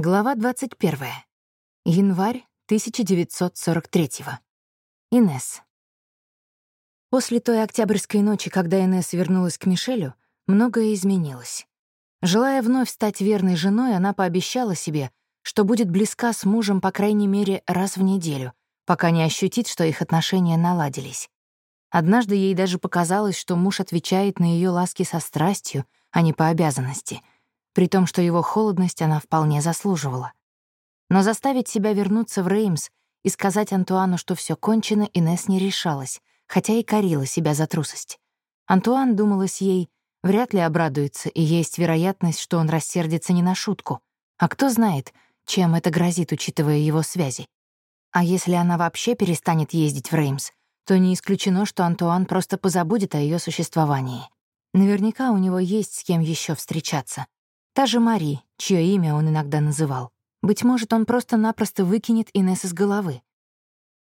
Глава 21. Январь 1943. Инес. После той октябрьской ночи, когда Инес вернулась к Мишелю, многое изменилось. Желая вновь стать верной женой, она пообещала себе, что будет близка с мужем по крайней мере раз в неделю, пока не ощутит, что их отношения наладились. Однажды ей даже показалось, что муж отвечает на ее ласки со страстью, а не по обязанности — при том, что его холодность она вполне заслуживала. Но заставить себя вернуться в Реймс и сказать Антуану, что все кончено, Инесс не решалась, хотя и корила себя за трусость. Антуан, думалось ей, вряд ли обрадуется, и есть вероятность, что он рассердится не на шутку. А кто знает, чем это грозит, учитывая его связи. А если она вообще перестанет ездить в Реймс, то не исключено, что Антуан просто позабудет о ее существовании. Наверняка у него есть с кем еще встречаться. Та же Мари, чье имя он иногда называл. Быть может, он просто-напросто выкинет Инесс из головы.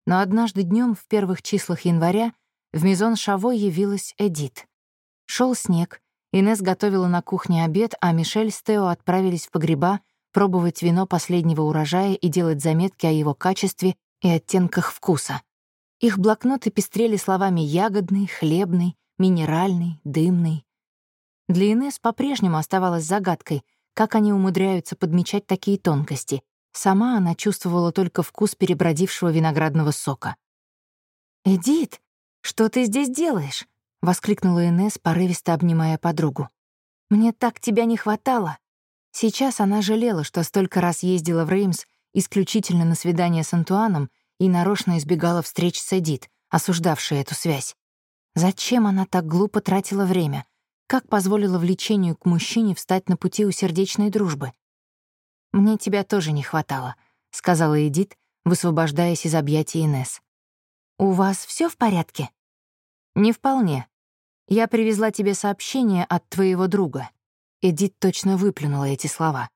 Но однажды днем в первых числах января в Мизон Шаво явилась Эдит. Шел снег, Инесс готовила на кухне обед, а Мишель с Тео отправились в погреба пробовать вино последнего урожая и делать заметки о его качестве и оттенках вкуса. Их блокноты пестрели словами «ягодный», «хлебный», «минеральный», «дымный». Для Инесс по-прежнему оставалось загадкой, как они умудряются подмечать такие тонкости. Сама она чувствовала только вкус перебродившего виноградного сока. «Эдит, что ты здесь делаешь?» — воскликнула Инесс, порывисто обнимая подругу. «Мне так тебя не хватало». Сейчас она жалела, что столько раз ездила в Реймс исключительно на свидание с Антуаном и нарочно избегала встреч с Эдит, осуждавшей эту связь. Зачем она так глупо тратила время? Как позволило влечению к мужчине встать на пути у сердечной дружбы? «Мне тебя тоже не хватало», — сказала Эдит, высвобождаясь из объятий Инес. «У вас все в порядке?» «Не вполне. Я привезла тебе сообщение от твоего друга». Эдит точно выплюнула эти слова.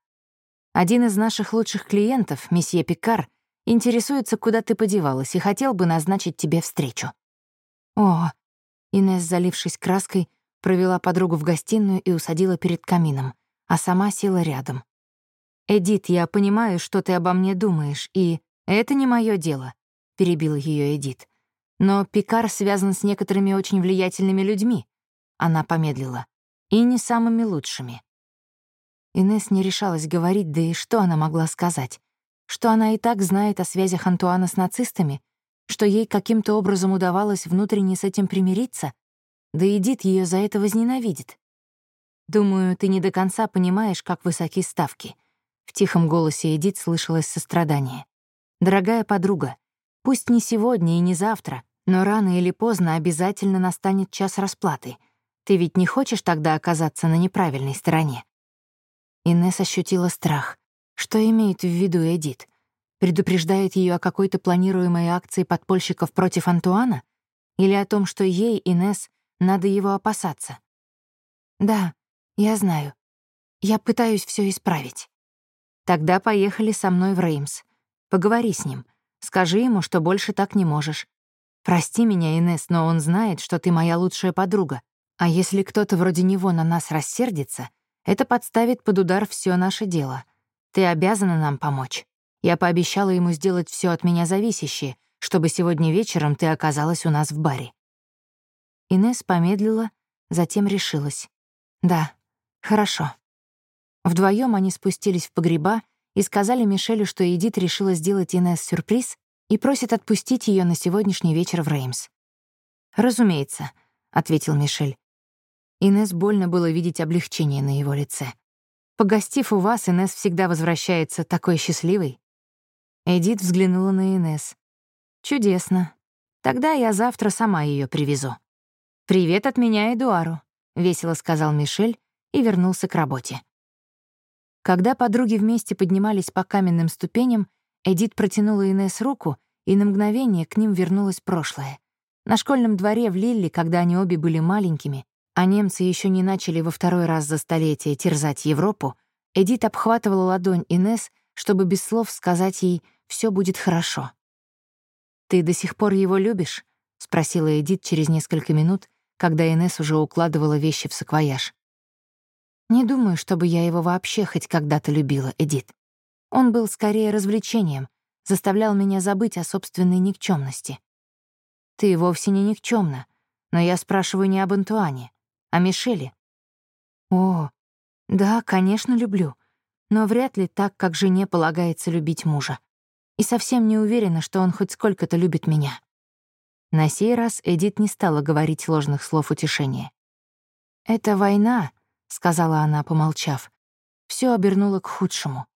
«Один из наших лучших клиентов, месье Пикар, интересуется, куда ты подевалась, и хотел бы назначить тебе встречу». «О!» Инес, залившись краской, провела подругу в гостиную и усадила перед камином, а сама села рядом. «Эдит, я понимаю, что ты обо мне думаешь, и это не мое дело», — перебила ее Эдит. «Но Пикар связан с некоторыми очень влиятельными людьми», — она помедлила, — «и не самыми лучшими». Инесс не решалась говорить, да и что она могла сказать? Что она и так знает о связях Антуана с нацистами? Что ей каким-то образом удавалось внутренне с этим примириться? Да Эдит ее за это возненавидит. Думаю, ты не до конца понимаешь, как высоки ставки. В тихом голосе Эдит слышалось сострадание. Дорогая подруга, пусть не сегодня и не завтра, но рано или поздно обязательно настанет час расплаты. Ты ведь не хочешь тогда оказаться на неправильной стороне? Инесс ощутила страх. Что имеет в виду Эдит? Предупреждает ее о какой-то планируемой акции подпольщиков против Антуана? Или о том, что ей, Инесс, надо его опасаться. Да, я знаю. Я пытаюсь все исправить. Тогда поехали со мной в Реймс. Поговори с ним. Скажи ему, что больше так не можешь. Прости меня, Инес, но он знает, что ты моя лучшая подруга. А если кто-то вроде него на нас рассердится, это подставит под удар все наше дело. Ты обязана нам помочь. Я пообещала ему сделать все от меня зависящее, чтобы сегодня вечером ты оказалась у нас в баре. Инес помедлила, затем решилась. «Да, хорошо». Вдвоем они спустились в погреба и сказали Мишелю, что Эдит решила сделать Инес сюрприз и просит отпустить ее на сегодняшний вечер в Реймс. «Разумеется», — ответил Мишель. Инес больно было видеть облегчение на его лице. «Погостив у вас, Инес всегда возвращается такой счастливой». Эдит взглянула на Инес. «Чудесно. Тогда я завтра сама ее привезу». «Привет от меня Эдуару», — весело сказал Мишель и вернулся к работе. Когда подруги вместе поднимались по каменным ступеням, Эдит протянула Инесс руку, и на мгновение к ним вернулось прошлое. На школьном дворе в Лилле, когда они обе были маленькими, а немцы еще не начали во второй раз за столетие терзать Европу, Эдит обхватывала ладонь Инесс, чтобы без слов сказать ей «все будет хорошо». «Ты до сих пор его любишь?» — спросила Эдит через несколько минут, когда Инесс уже укладывала вещи в саквояж. «Не думаю, чтобы я его вообще хоть когда-то любила, Эдит. Он был скорее развлечением, заставлял меня забыть о собственной никчемности. Ты вовсе не никчемна, но я спрашиваю не об Антуане, а Мишеле. О, да, конечно, люблю, но вряд ли так, как жене полагается любить мужа. И совсем не уверена, что он хоть сколько-то любит меня. На сей раз Эдит не стала говорить ложных слов утешения. «Это война», — сказала она, помолчав. Все обернуло к худшему.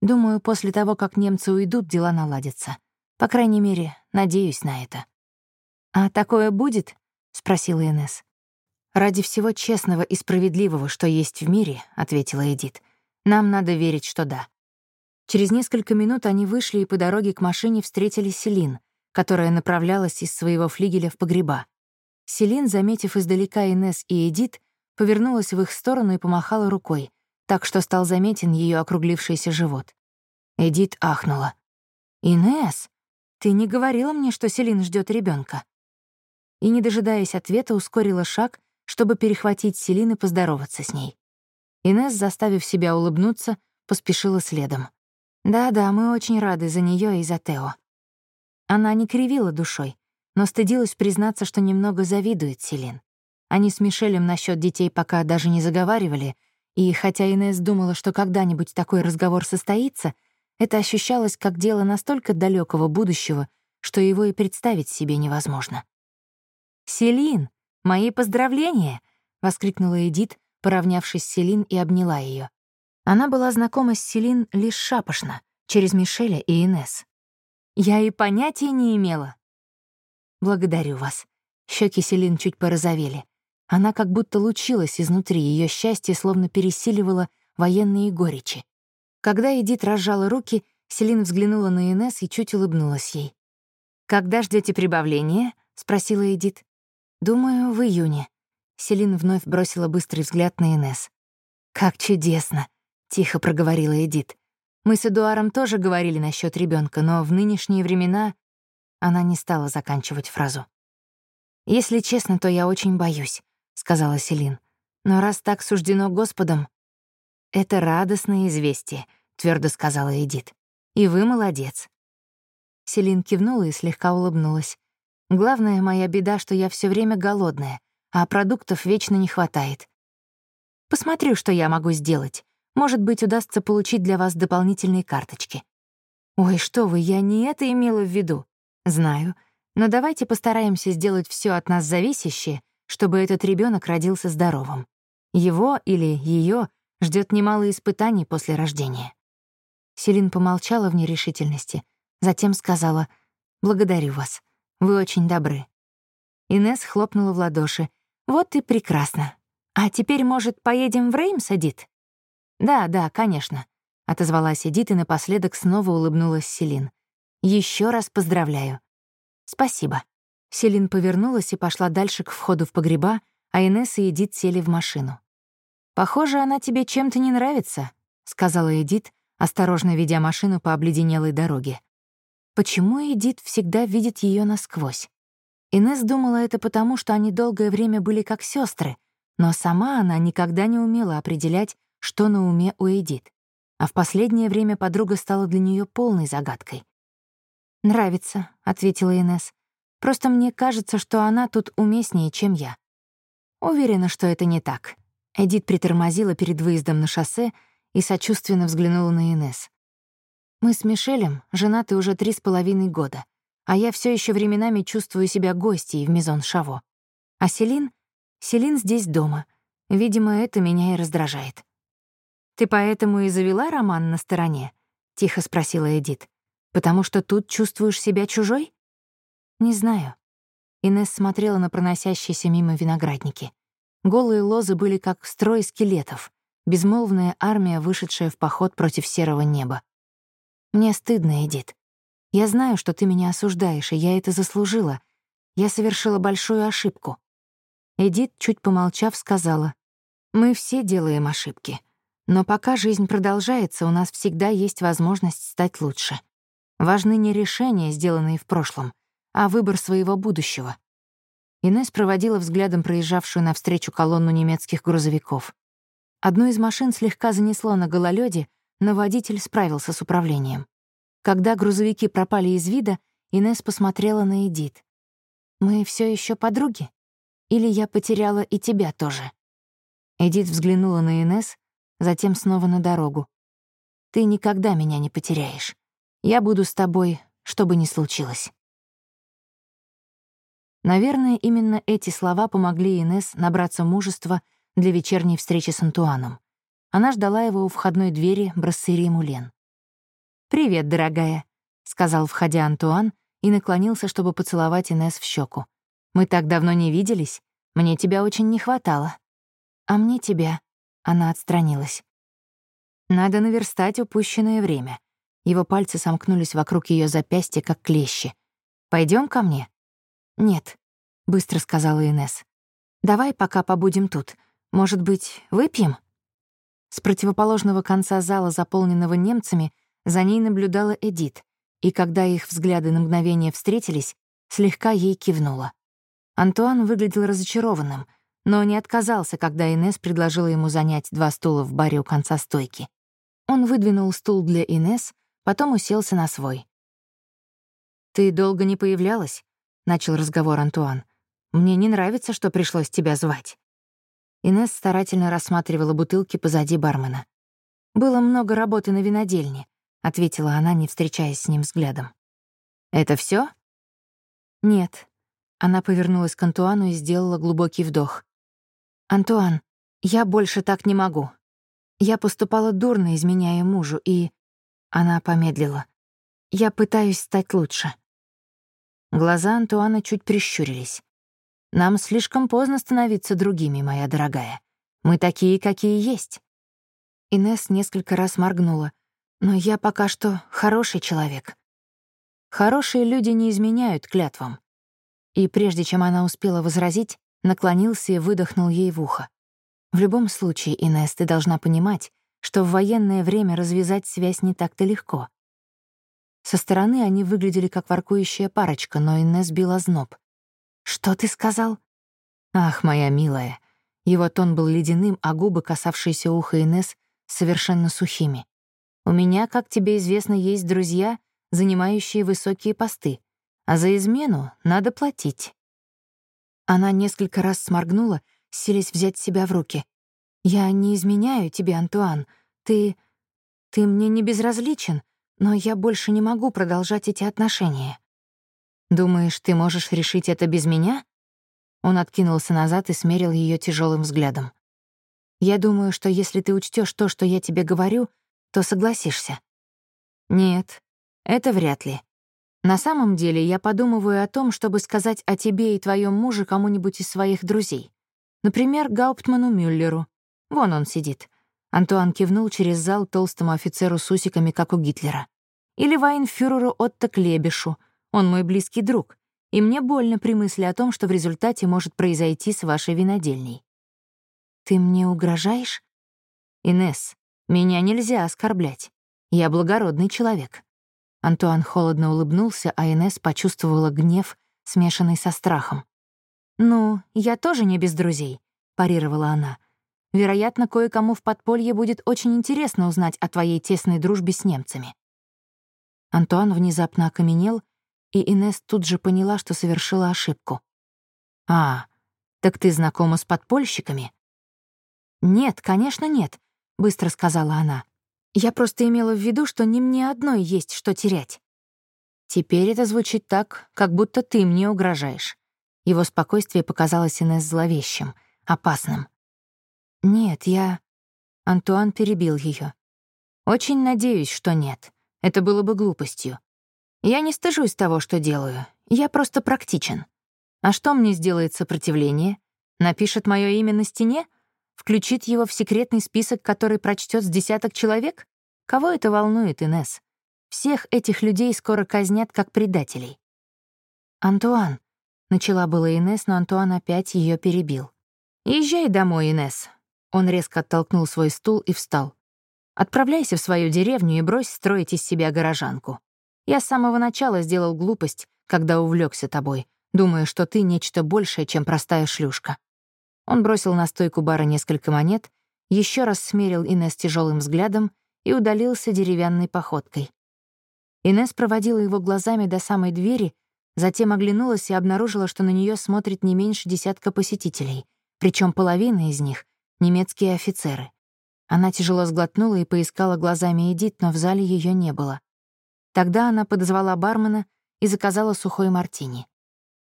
Думаю, после того, как немцы уйдут, дела наладятся. По крайней мере, надеюсь на это. «А такое будет?» — спросила Инесс. «Ради всего честного и справедливого, что есть в мире», — ответила Эдит. «Нам надо верить, что да». Через несколько минут они вышли и по дороге к машине встретили Селин, которая направлялась из своего флигеля в погреба. Селин, заметив издалека Инес и Эдит, повернулась в их сторону и помахала рукой, так что стал заметен ее округлившийся живот. Эдит ахнула. Инес, ты не говорила мне, что Селин ждет ребенка? И, не дожидаясь ответа, ускорила шаг, чтобы перехватить Селин и поздороваться с ней. Инес, заставив себя улыбнуться, поспешила следом. Да-да, мы очень рады за нее и за Тео. Она не кривила душой, но стыдилась признаться, что немного завидует Селин. Они с Мишелем насчет детей пока даже не заговаривали, и хотя Инесс думала, что когда-нибудь такой разговор состоится, это ощущалось как дело настолько далекого будущего, что его и представить себе невозможно. «Селин, мои поздравления!» — воскликнула Эдит, поравнявшись с Селин и обняла ее. Она была знакома с Селин лишь шапошно, через Мишеля и Инес. «Я и понятия не имела». «Благодарю вас». Щеки Селин чуть порозовели. Она как будто лучилась изнутри, ее счастье словно пересиливало военные горечи. Когда Эдит разжала руки, Селин взглянула на Инес и чуть улыбнулась ей. «Когда ждете прибавления?» — спросила Эдит. «Думаю, в июне». Селин вновь бросила быстрый взгляд на Инес. «Как чудесно!» тихо проговорила Эдит. Мы с Эдуаром тоже говорили насчет ребенка, но в нынешние времена она не стала заканчивать фразу. Если честно, то я очень боюсь, сказала Селин. Но раз так суждено Господом, это радостное известие, твердо сказала Эдит. И вы молодец. Селин кивнула и слегка улыбнулась. Главная моя беда, что я все время голодная, а продуктов вечно не хватает. Посмотрю, что я могу сделать. Может быть, удастся получить для вас дополнительные карточки. Ой, что вы, я не это имела в виду. Знаю. Но давайте постараемся сделать все от нас зависящее, чтобы этот ребенок родился здоровым. Его или ее ждет немало испытаний после рождения. Селин помолчала в нерешительности, затем сказала «Благодарю вас. Вы очень добры». Инес хлопнула в ладоши. «Вот и прекрасно. А теперь, может, поедем в Реймс, Эдит?» «Да, да, конечно», — отозвалась Эдит и напоследок снова улыбнулась Селин. Еще раз поздравляю». «Спасибо». Селин повернулась и пошла дальше к входу в погреба, а Инесса и Эдит сели в машину. «Похоже, она тебе чем-то не нравится», — сказала Эдит, осторожно ведя машину по обледенелой дороге. Почему Эдит всегда видит ее насквозь? Инесс думала это потому, что они долгое время были как сестры, но сама она никогда не умела определять, что на уме у Эдит. А в последнее время подруга стала для нее полной загадкой. «Нравится», — ответила Инес. «Просто мне кажется, что она тут уместнее, чем я». Уверена, что это не так. Эдит притормозила перед выездом на шоссе и сочувственно взглянула на Инес. «Мы с Мишелем женаты уже три с половиной года, а я все еще временами чувствую себя гостьей в Мизон Шаво. А Селин? Селин здесь дома. Видимо, это меня и раздражает». «Ты поэтому и завела роман на стороне?» — тихо спросила Эдит. «Потому что тут чувствуешь себя чужой?» «Не знаю». Инесс смотрела на проносящиеся мимо виноградники. Голые лозы были как строй скелетов, безмолвная армия, вышедшая в поход против серого неба. «Мне стыдно, Эдит. Я знаю, что ты меня осуждаешь, и я это заслужила. Я совершила большую ошибку». Эдит, чуть помолчав, сказала, «Мы все делаем ошибки. Но пока жизнь продолжается, у нас всегда есть возможность стать лучше. Важны не решения, сделанные в прошлом, а выбор своего будущего. Инесс проводила взглядом проезжавшую навстречу колонну немецких грузовиков. Одну из машин слегка занесло на гололёде, но водитель справился с управлением. Когда грузовики пропали из вида, Инес посмотрела на Эдит. «Мы все еще подруги? Или я потеряла и тебя тоже?» Эдит взглянула на Инес, затем снова на дорогу. «Ты никогда меня не потеряешь. Я буду с тобой, что бы ни случилось». Наверное, именно эти слова помогли Инес набраться мужества для вечерней встречи с Антуаном. Она ждала его у входной двери брассерии Мулен. «Привет, дорогая», — сказал, входя Антуан, и наклонился, чтобы поцеловать Инес в щеку. «Мы так давно не виделись. Мне тебя очень не хватало». «А мне тебя», — она отстранилась. «Надо наверстать упущенное время». Его пальцы сомкнулись вокруг ее запястья, как клещи. Пойдем ко мне?» «Нет», — быстро сказала Инес. «Давай пока побудем тут. Может быть, выпьем?» С противоположного конца зала, заполненного немцами, за ней наблюдала Эдит, и когда их взгляды на мгновение встретились, слегка ей кивнула. Антуан выглядел разочарованным, но не отказался, когда Инес предложила ему занять два стула в баре у конца стойки. Он выдвинул стул для Инес, потом уселся на свой. «Ты долго не появлялась?» — начал разговор Антуан. «Мне не нравится, что пришлось тебя звать». Инесс старательно рассматривала бутылки позади бармена. «Было много работы на винодельне», — ответила она, не встречаясь с ним взглядом. «Это все? «Нет». Она повернулась к Антуану и сделала глубокий вдох. «Антуан, я больше так не могу. Я поступала дурно, изменяя мужу, и...» Она помедлила. «Я пытаюсь стать лучше». Глаза Антуана чуть прищурились. «Нам слишком поздно становиться другими, моя дорогая. Мы такие, какие есть». Инес несколько раз моргнула. «Но я пока что хороший человек». Хорошие люди не изменяют клятвам. И прежде чем она успела возразить, наклонился и выдохнул ей в ухо. В любом случае, Инес, ты должна понимать, что в военное время развязать связь не так-то легко. Со стороны они выглядели как воркующая парочка, но Инесс била зноб. «Что ты сказал?» «Ах, моя милая». Его тон был ледяным, а губы, касавшиеся уха Инесс, совершенно сухими. «У меня, как тебе известно, есть друзья, занимающие высокие посты, а за измену надо платить». Она несколько раз сморгнула, силясь взять себя в руки. «Я не изменяю тебе, Антуан. Ты... ты мне не безразличен но я больше не могу продолжать эти отношения. Думаешь, ты можешь решить это без меня? Он откинулся назад и смерил ее тяжелым взглядом. Я думаю, что если ты учтешь то, что я тебе говорю, то согласишься. Нет, это вряд ли. На самом деле я подумываю о том, чтобы сказать о тебе и твоем муже кому-нибудь из своих друзей. Например, Гауптману Мюллеру. Вон он сидит. Антуан кивнул через зал толстому офицеру с усиками, как у Гитлера. «Или вайнфюреру Отто Клебешу. Он мой близкий друг, и мне больно при мысли о том, что в результате может произойти с вашей винодельней». «Ты мне угрожаешь?» «Инесс, меня нельзя оскорблять. Я благородный человек». Антуан холодно улыбнулся, а Инесс почувствовала гнев, смешанный со страхом. «Ну, я тоже не без друзей», — парировала она. Вероятно, кое-кому в подполье будет очень интересно узнать о твоей тесной дружбе с немцами». Антуан внезапно окаменел, и Инес тут же поняла, что совершила ошибку. «А, так ты знакома с подпольщиками?» «Нет, конечно, нет», — быстро сказала она. «Я просто имела в виду, что не мне одной есть что терять». «Теперь это звучит так, как будто ты мне угрожаешь». Его спокойствие показалось Инесс зловещим, опасным. «Нет, я...» Антуан перебил ее. «Очень надеюсь, что нет. Это было бы глупостью. Я не стыжусь того, что делаю. Я просто практичен. А что мне сделает сопротивление? Напишет мое имя на стене? Включит его в секретный список, который прочтет с десяток человек? Кого это волнует, Инес? Всех этих людей скоро казнят как предателей. «Антуан», — начала была Инес, но Антуан опять ее перебил. «Езжай домой, Инес. Он резко оттолкнул свой стул и встал. «Отправляйся в свою деревню и брось строить из себя горожанку. Я с самого начала сделал глупость, когда увлекся тобой, думая, что ты нечто большее, чем простая шлюшка». Он бросил на стойку бара несколько монет, еще раз смерил Инесс тяжелым взглядом и удалился деревянной походкой. Инес проводила его глазами до самой двери, затем оглянулась и обнаружила, что на нее смотрит не меньше десятка посетителей, причем половина из них — немецкие офицеры. Она тяжело сглотнула и поискала глазами Эдит, но в зале ее не было. Тогда она подозвала бармена и заказала сухой мартини.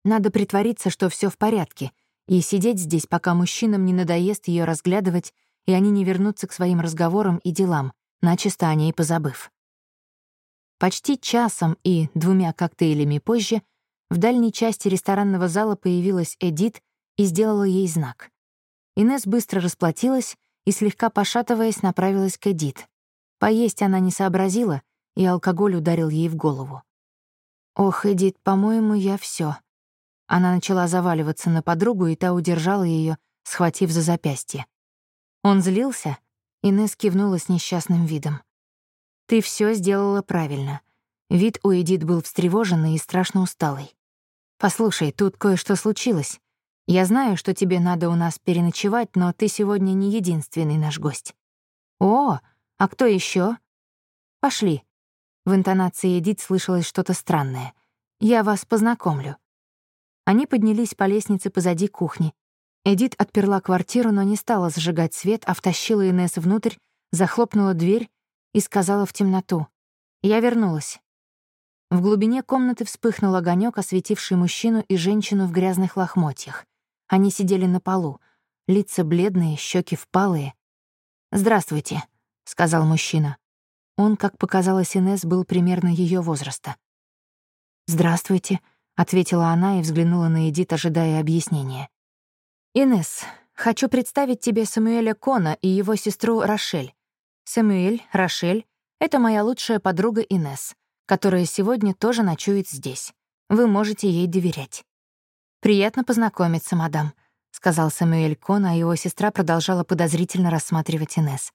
Надо притвориться, что все в порядке, и сидеть здесь, пока мужчинам не надоест ее разглядывать, и они не вернутся к своим разговорам и делам, начисто о ней позабыв. Почти часом и двумя коктейлями позже в дальней части ресторанного зала появилась Эдит и сделала ей знак. Инес быстро расплатилась и, слегка пошатываясь, направилась к Эдит. Поесть она не сообразила, и алкоголь ударил ей в голову. «Ох, Эдит, по-моему, я все. Она начала заваливаться на подругу, и та удержала ее, схватив за запястье. Он злился? Инесс кивнула с несчастным видом. Ты все сделала правильно. Вид у Эдит был встревоженный и страшно усталый. «Послушай, тут кое-что случилось. Я знаю, что тебе надо у нас переночевать, но ты сегодня не единственный наш гость». «О, а кто еще? «Пошли». В интонации Эдит слышалось что-то странное. «Я вас познакомлю». Они поднялись по лестнице позади кухни. Эдит отперла квартиру, но не стала зажигать свет, а втащила Инесс внутрь, захлопнула дверь и сказала в темноту. «Я вернулась». В глубине комнаты вспыхнул огонек, осветивший мужчину и женщину в грязных лохмотьях. Они сидели на полу, лица бледные, щеки впалые. «Здравствуйте», — сказал мужчина. Он, как показалось Инесс, был примерно ее возраста. «Здравствуйте», — ответила она и взглянула на Эдит, ожидая объяснения. «Инесс, хочу представить тебе Самуэля Кона и его сестру Рошель. Сэмюэль, Рошель — это моя лучшая подруга Инес, которая сегодня тоже ночует здесь. Вы можете ей доверять. «Приятно познакомиться, мадам», — сказал Сэмюэль Кон, а его сестра продолжала подозрительно рассматривать Инес.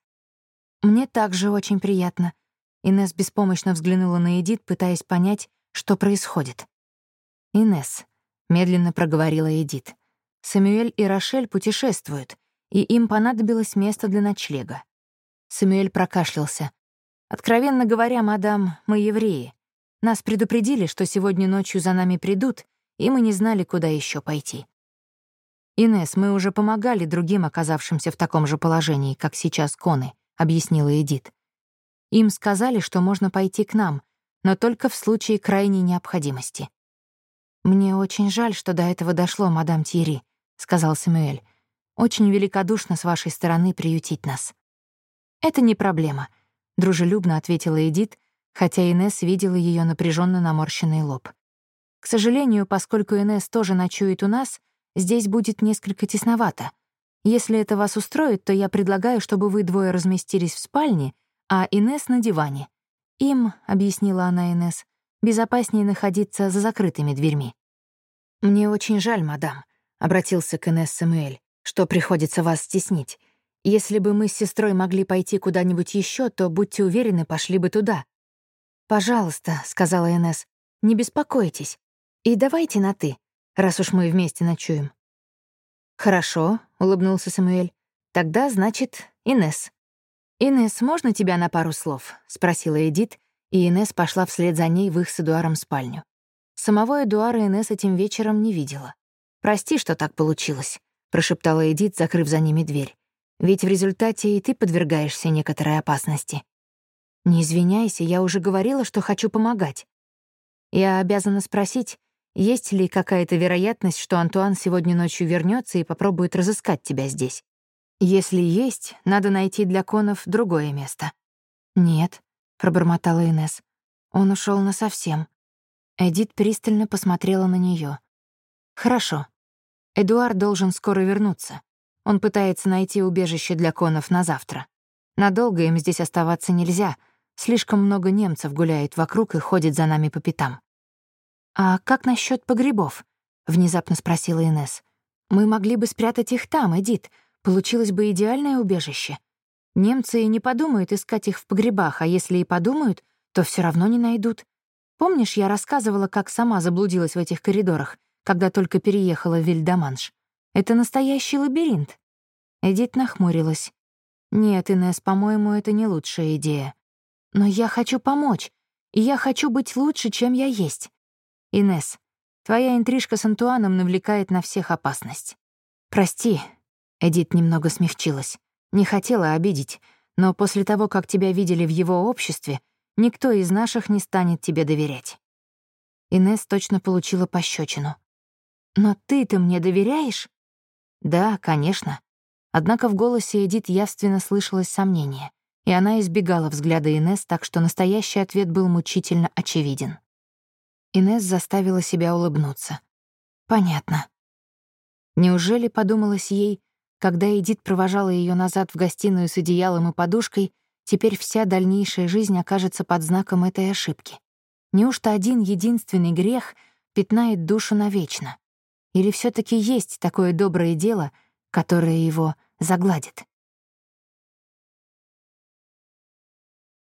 «Мне также очень приятно». Инес беспомощно взглянула на Эдит, пытаясь понять, что происходит. «Инес», — медленно проговорила Эдит, — «Самюэль и Рошель путешествуют, и им понадобилось место для ночлега. Самуэль прокашлялся. «Откровенно говоря, мадам, мы евреи. Нас предупредили, что сегодня ночью за нами придут, и мы не знали, куда еще пойти. Инес, мы уже помогали другим, оказавшимся в таком же положении, как сейчас Коны», — объяснила Эдит. «Им сказали, что можно пойти к нам, но только в случае крайней необходимости». «Мне очень жаль, что до этого дошло, мадам Тьерри», — сказал Самуэль. «Очень великодушно с вашей стороны приютить нас». «Это не проблема», — дружелюбно ответила Эдит, хотя Инес видела ее напряженно наморщенный лоб. «К сожалению, поскольку Инес тоже ночует у нас, здесь будет несколько тесновато. Если это вас устроит, то я предлагаю, чтобы вы двое разместились в спальне, а Инес на диване. Им, — объяснила она Инес, — безопаснее находиться за закрытыми дверьми». «Мне очень жаль, мадам», — обратился к Инес Самуэль, «что приходится вас стеснить. Если бы мы с сестрой могли пойти куда-нибудь еще, то, будьте уверены, пошли бы туда. «Пожалуйста», — сказала Энесс, — «не беспокойтесь. И давайте на «ты», раз уж мы вместе ночуем». «Хорошо», — улыбнулся Самуэль. «Тогда, значит, Инес. «Инесс, можно тебя на пару слов?» — спросила Эдит, и Инесс пошла вслед за ней в их с Эдуаром спальню. Самого Эдуара Инесс этим вечером не видела. «Прости, что так получилось», — прошептала Эдит, закрыв за ними дверь. Ведь в результате и ты подвергаешься некоторой опасности. Не извиняйся, я уже говорила, что хочу помогать. Я обязана спросить, есть ли какая-то вероятность, что Антуан сегодня ночью вернется и попробует разыскать тебя здесь? Если есть, надо найти для конов другое место. Нет, пробормотала Инес. Он ушел насовсем. Эдит пристально посмотрела на нее. Хорошо. Эдуард должен скоро вернуться. Он пытается найти убежище для конов на завтра. Надолго им здесь оставаться нельзя. Слишком много немцев гуляет вокруг и ходит за нами по пятам. «А как насчет погребов?» — внезапно спросила Инес. «Мы могли бы спрятать их там, Эдит. Получилось бы идеальное убежище. Немцы и не подумают искать их в погребах, а если и подумают, то все равно не найдут. Помнишь, я рассказывала, как сама заблудилась в этих коридорах, когда только переехала в Вильдаманш? Это настоящий лабиринт. Эдит нахмурилась. Нет, Инесс, по-моему, это не лучшая идея. Но я хочу помочь, и я хочу быть лучше, чем я есть. Инесс, твоя интрижка с Антуаном навлекает на всех опасность. Прости, Эдит немного смягчилась. Не хотела обидеть, но после того, как тебя видели в его обществе, никто из наших не станет тебе доверять. Инесс точно получила пощечину. «Но ты-то мне доверяешь?» «Да, конечно». Однако в голосе Эдит явственно слышалось сомнение, и она избегала взгляда Инесс, так что настоящий ответ был мучительно очевиден. Инесс заставила себя улыбнуться. «Понятно». Неужели, подумалось ей, когда Эдит провожала ее назад в гостиную с одеялом и подушкой, теперь вся дальнейшая жизнь окажется под знаком этой ошибки? Неужто один единственный грех пятнает душу навечно? Или все таки есть такое доброе дело, которое его загладит?